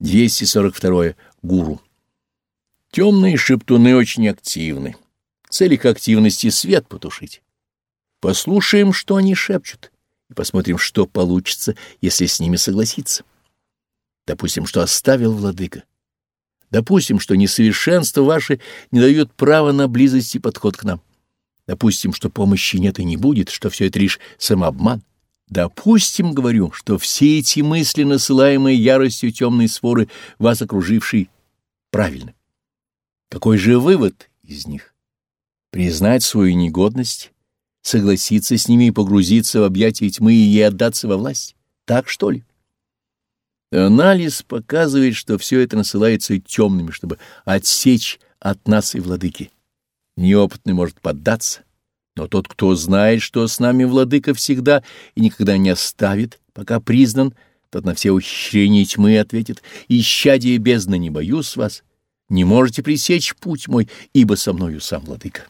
242. Гуру. Темные шептуны очень активны. Цель их активности — свет потушить. Послушаем, что они шепчут, и посмотрим, что получится, если с ними согласиться. Допустим, что оставил владыка. Допустим, что несовершенство ваше не дает права на близость и подход к нам. Допустим, что помощи нет и не будет, что все это лишь самообман. Допустим, говорю, что все эти мысли, насылаемые яростью темной сфоры, вас окружившей, правильны. Какой же вывод из них? Признать свою негодность, согласиться с ними и погрузиться в объятия тьмы и ей отдаться во власть? Так что ли? Анализ показывает, что все это насылается темными, чтобы отсечь от нас и владыки. Неопытный может поддаться, но тот, кто знает, что с нами владыка всегда и никогда не оставит, пока признан, тот на все ухищрения тьмы ответит, «Исчадие бездны, не боюсь вас, не можете пресечь путь мой, ибо со мною сам владыка».